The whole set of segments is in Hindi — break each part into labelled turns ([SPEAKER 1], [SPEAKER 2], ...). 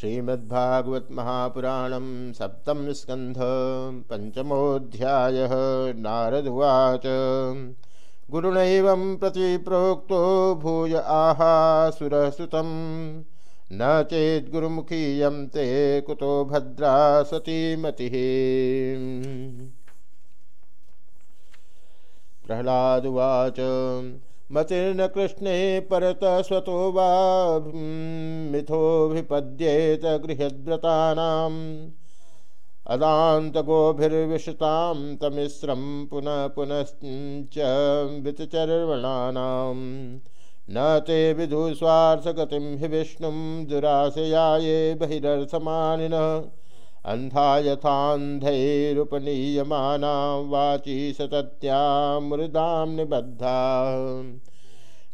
[SPEAKER 1] श्रीमद्भागवत महापुराणम सप्तम स्कंध पंचमोध्याय नारद उवाच। गुरुणैव प्रति प्रोक्त भूय आहा सुरसुतम। न चेद्गुरुमुखीयं ते कुतो भद्रा सती मति प्रह्लादुवाच मतिर्न कृष्णे परत स्वतो वा मिथोभिपद्येत गृहद्व्रतानाम् अदान्तगोभिर्विशतां तमिस्रं पुनः पुनश्च वितचर्वणानां न ते विदुस्वार्थगतिं हि विष्णुं दुराशयाये बहिरर्थमानिनः। अन्धा यथान्धैरुपनीयमाना वाची सतत्या मृदां निबद्धा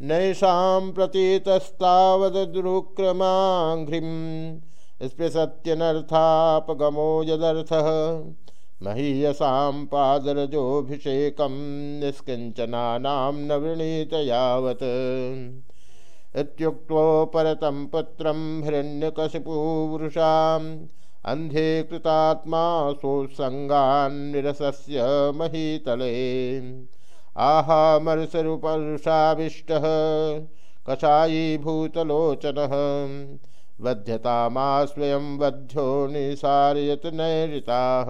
[SPEAKER 1] नैषां प्रतीतस्तावदुरुक्रमाघ्रिं स्पृशत्यनर्थापगमो यदर्थः। महीयसां पादरजोऽभिषेकं निष्किञ्चनानां न वृणीत यावत्। इत्युक्तो परतं पुत्रं हिरण्यकशिपूरुषाम् अंधे कृतात्मा सोत्संगान्निरसस्य महीतले। कषायी भूतलोचनः वध्यतामा स्वयं वध्यो निसारयत नैरिताः।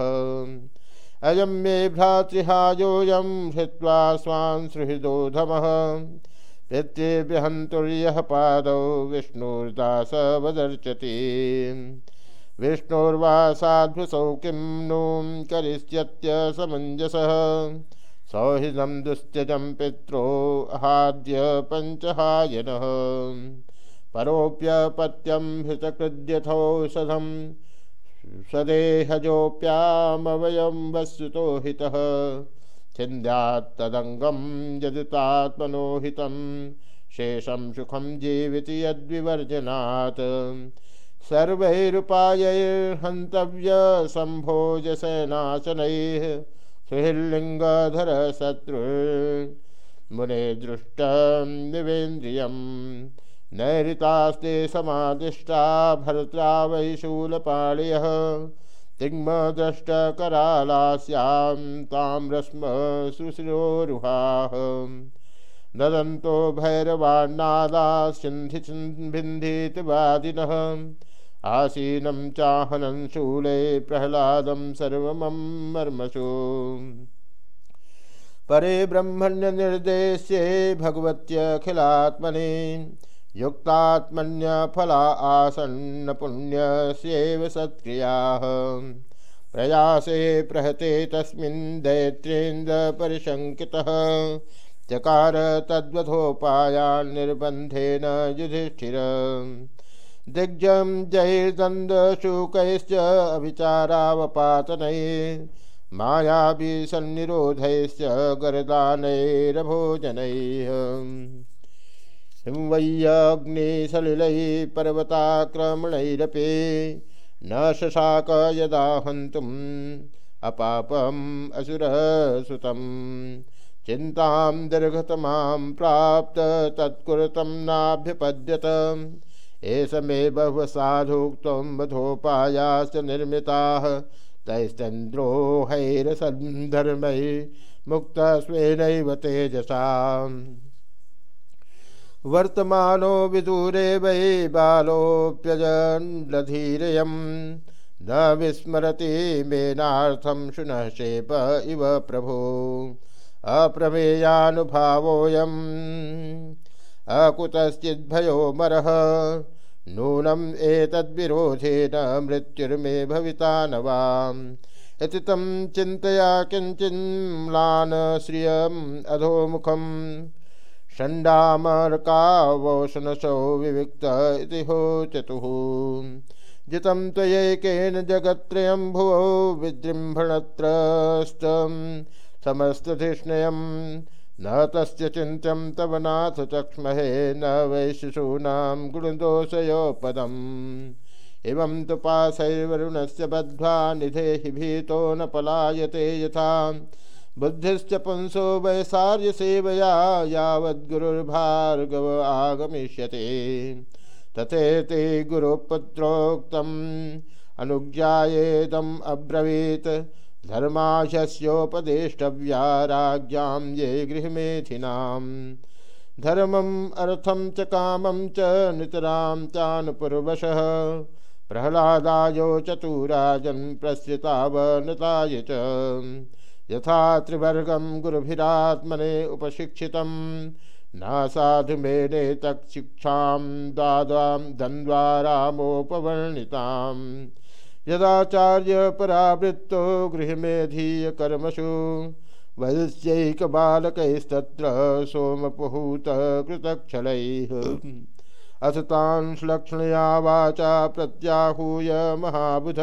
[SPEAKER 1] अयं मे भ्रातृहायोऽयं हृत्वा स्वान् सुहृदोधमः पितृभ्यहन्तुर्यः पादौ विष्णुर्दासवदर्चति विष्णुर्वा साध्वसौ किं नूं करिष्यत्य समञ्जसः। सौहृदं दुस्त्यजं पित्रोहाद्य पञ्चहायनः। परोप्यपत्यं हृतकृद्यथौषधं स्वदेहजोऽप्यामवयं वस्तुतो हितः। छिन्द्यात्तदङ्गं यदुतात्मनोहितं शेषं सुखं जीविति यद्विवर्जनात् सर्वैरुपायैर्हन्तव्य सम्भोजसेनाशनैः सुहृल्लिङ्गधर शत्रुर्मुने दृष्टं दिवेन्द्रियं नैरितास्ते समादिष्टा भर्त्रा वै शूलपाणयः तिग्मद्रष्टकरालास्यां ताम्रस्म शुश्रोरुहाः नदन्तो भैरवान्नादा सिन्धि सिन्भिन्धितवादिनः आसीनं चाहनं शूले प्रह्लादं सर्वमं मर्मसु। परे ब्रह्मण्यनिर्देश्ये भगवत्यखिलात्मने युक्तात्मन्यफला आसन्नपुण्यस्यैव सत्क्रियाः। प्रयासे प्रहते तस्मिन् दैत्रेन्द्रपरिशङ्कितः। चकार तद्वधोपायान् युधिष्ठिर। दिग्जं जैर्दन्दशुकैश्च अभिचारावपातनैः मायाभिसन्निरोधैश्च गरदानैरभोजनैः। हिंवय्यग्निसलिलैः पर्वताक्रमणैरपि न शशाक यदा हन्तुम्, अपापम् असुरसुतं चिन्तां दीर्घतमां प्राप्त तत्कुरुतं नाभ्यपद्यत। एष मे बहु साधुक्त्वं वधोपायाश्च निर्मिताः। तैश्चन्द्रोहैरसन्धर्मै मुक्तः स्वेनैव तेजसा वर्तमानो विदूरे वै बालोऽप्यजन्धीरयं न विस्मरति मेनार्थं शुनः शेप इव प्रभो। अप्रमेयानुभावोऽयम्। अकुतश्चिद्भयो मरः। नूनम् एतद्विरोधेन मृत्युर्मे भविता न वाम्। इति तं चिन्तया किञ्चिन्म्लान् श्रियम् अधोमुखम्। षण्डामर्कावोषणसौ विविक्त इति होचतुः। जितं त्वयैकेन जगत्त्रयं भुवो विजृम्भणत्रस्तं समस्तधिष्णयम् न तस्य तव नाथ चक्ष्महे, न वै शिशूनां गुणदोषयोपदम् एवं तु पाशैर्वरुणस्य बद्ध्वा निधेहि भीतो न पलायते यथा। बुद्धिश्च पुंसो वैसार्यसेवया यावद्गुरुर्भार्गव आगमिष्यते। तथेति गुरुपुत्रोक्तम् अनुज्ञाएदम् अब्रवीत। धर्माशस्योपदेष्टव्या ये गृहमेथिनाम्। धर्मम् अर्थं च कामं च नितरां चानुपूर्वशः। प्रह्लादायो चतुराजन् प्रसृतावनताय च। यथा त्रिवर्गं गुरुभिरात्मने उपशिक्षितं। न साधु मेने तत्शिक्षां दादां द्वन्द्वारामोपवर्णितां यदाचार्यपरावृत्तो गृहमेधीयकर्मसु। वैश्यैकबालकैस्तत्र सोमपुहूतकृतक्षलैः अथ तान् श्लक्ष्णया वाचा प्रत्याहूय महाबुध।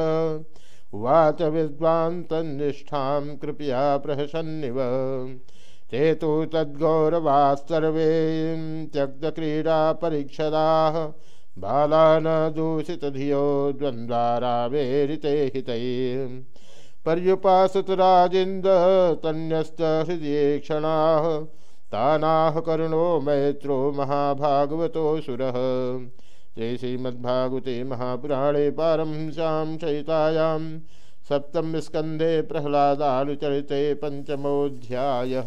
[SPEAKER 1] उवाच विद्वान् कृपया प्रहसन्निव। ते तु तद्गौरवास्सर्वे त्यक्तक्रीडापरीक्षदाः। बाला न दूषितधियो द्वन्द्वारावेरिते हितैः। पर्युपासतराजिन्द तन्यस्तहृदये क्षणाः। तानाह करुणो मैत्रो महाभागवतो सुरः। जय श्रीमद्भागवते महापुराणे पारंशां चयितायां सप्तम स्कन्धे प्रह्लादानुचरिते पञ्चमोऽध्यायः।